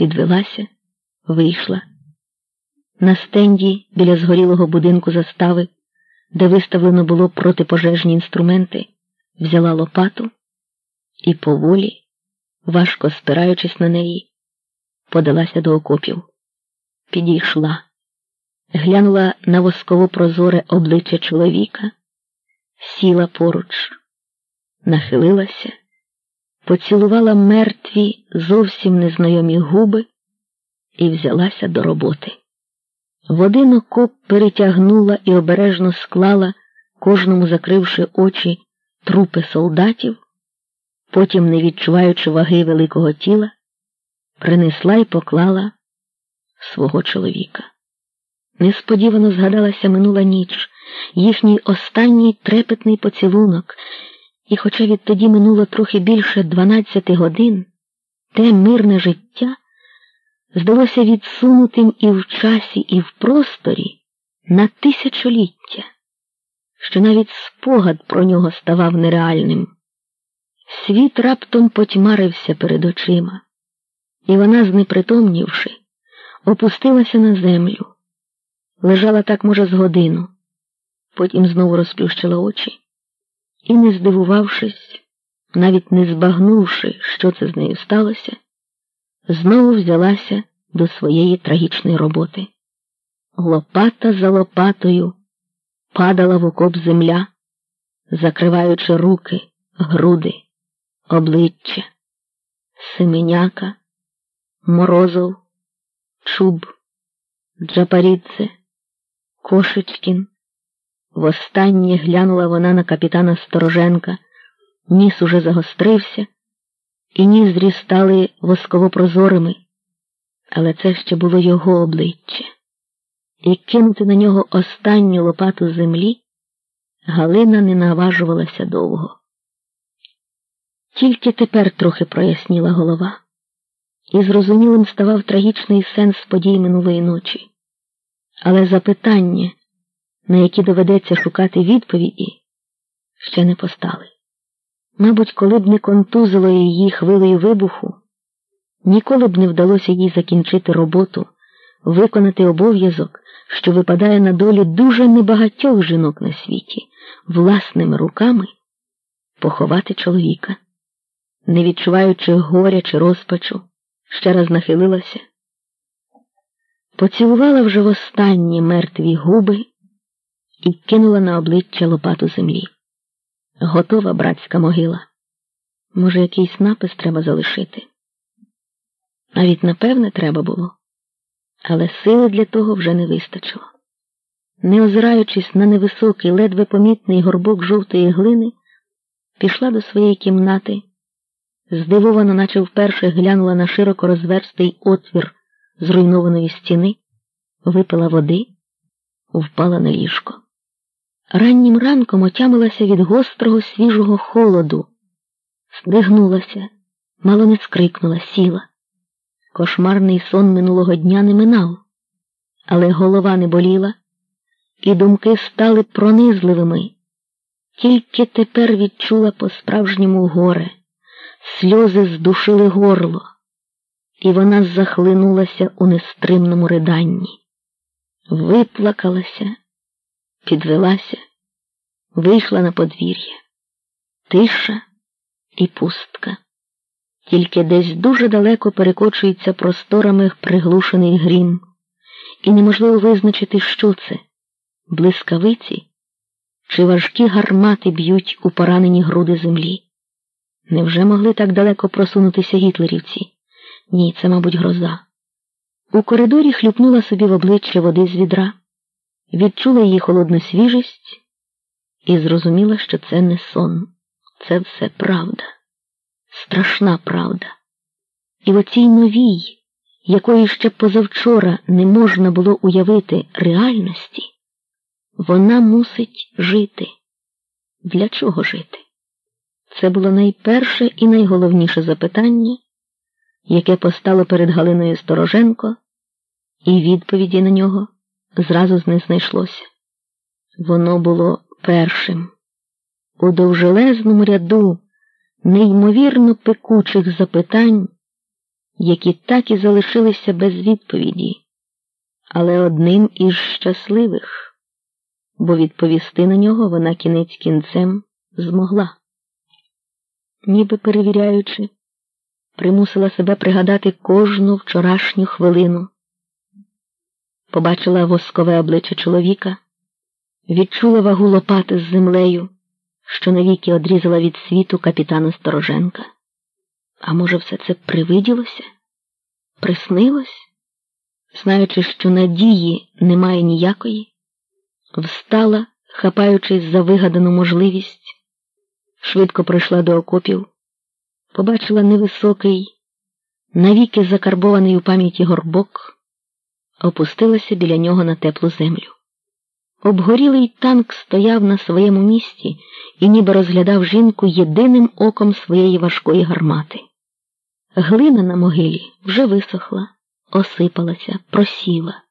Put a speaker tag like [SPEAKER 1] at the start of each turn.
[SPEAKER 1] підвелася, вийшла. На стенді біля згорілого будинку застави, де виставлено було протипожежні інструменти, взяла лопату і поволі, важко спираючись на неї, подалася до окопів. Підійшла, глянула на восково прозоре обличчя чоловіка, сіла поруч, нахилилася, поцілувала мертві зовсім незнайомі губи і взялася до роботи. В один окоп перетягнула і обережно склала, кожному закривши очі трупи солдатів, потім, не відчуваючи ваги великого тіла, принесла і поклала свого чоловіка. Несподівано згадалася минула ніч, їхній останній трепетний поцілунок, і, хоча відтоді минуло трохи більше дванадцяти годин, те мирне життя здалося відсунутим і в часі, і в просторі на тисячоліття, що навіть спогад про нього ставав нереальним. Світ раптом потьмарився перед очима, і вона, знепритомнівши, опустилася на землю, лежала так, може, з годину, потім знову розплющила очі і, не здивувавшись, навіть не збагнувши, що це з нею сталося, знову взялася до своєї трагічної роботи. Лопата за лопатою падала в окоп земля, закриваючи руки, груди, обличчя, Семеняка, Морозов, Чуб, Джапарідзе, Кошечкін. Востаннє глянула вона на капітана Стороженка, ніс уже загострився і ніздрі стали восково-прозорими, але це ще було його обличчя, і кинути на нього останню лопату землі Галина не наважувалася довго. Тільки тепер трохи проясніла голова, і зрозумілим ставав трагічний сенс подій минулої ночі, але запитання, на які доведеться шукати відповіді, ще не постали. Мабуть, коли б не контузило її хвилею вибуху, ніколи б не вдалося їй закінчити роботу, виконати обов'язок, що випадає на долю дуже небагатьох жінок на світі, власними руками поховати чоловіка. Не відчуваючи горя чи розпачу, ще раз нахилилася, поцілувала вже востаннє мертві губи і кинула на обличчя лопату землі. Готова братська могила. Може, якийсь напис треба залишити? Навіть напевне треба було, але сили для того вже не вистачило. Не озираючись на невисокий, ледве помітний горбок жовтої глини, пішла до своєї кімнати, здивовано, наче вперше глянула на широко розверстий отвір зруйнованої стіни, випила води, впала на ліжко. Раннім ранком отямилася від гострого свіжого холоду, стригнулася, мало не скрикнула, сіла. Кошмарний сон минулого дня не минав, але голова не боліла, і думки стали пронизливими. Тільки тепер відчула по-справжньому горе, сльози здушили горло, і вона захлинулася у нестримному риданні, виплакалася підвелася, вийшла на подвір'я, тиша і пустка. Тільки десь дуже далеко перекочується просторами приглушений грім, і неможливо визначити, що це блискавиці чи важкі гармати б'ють у поранені груди землі. Невже могли так далеко просунутися гітлерівці? Ні, це, мабуть, гроза. У коридорі хлюпнула собі в обличчя води з відра відчула її холодну свіжість і зрозуміла, що це не сон, це все правда, страшна правда. І в оцій новій, якої ще позавчора не можна було уявити реальності, вона мусить жити. Для чого жити? Це було найперше і найголовніше запитання, яке постало перед Галиною Стороженко, і відповіді на нього зразу не знайшлося. Воно було першим. У довжелезному ряду неймовірно пекучих запитань, які так і залишилися без відповіді, але одним із щасливих, бо відповісти на нього вона кінець кінцем змогла. Ніби перевіряючи, примусила себе пригадати кожну вчорашню хвилину. Побачила воскове обличчя чоловіка, відчула вагу лопати з землею, що навіки одрізала від світу капітана Стороженка. А може, все це привиділося? Приснилось? Знаючи, що надії немає ніякої, встала, хапаючись за вигадану можливість, швидко прийшла до окопів, побачила невисокий, навіки закарбований у пам'яті горбок, опустилася біля нього на теплу землю. Обгорілий танк стояв на своєму місці і ніби розглядав жінку єдиним оком своєї важкої гармати. Глина на могилі вже висохла, осипалася, просіла.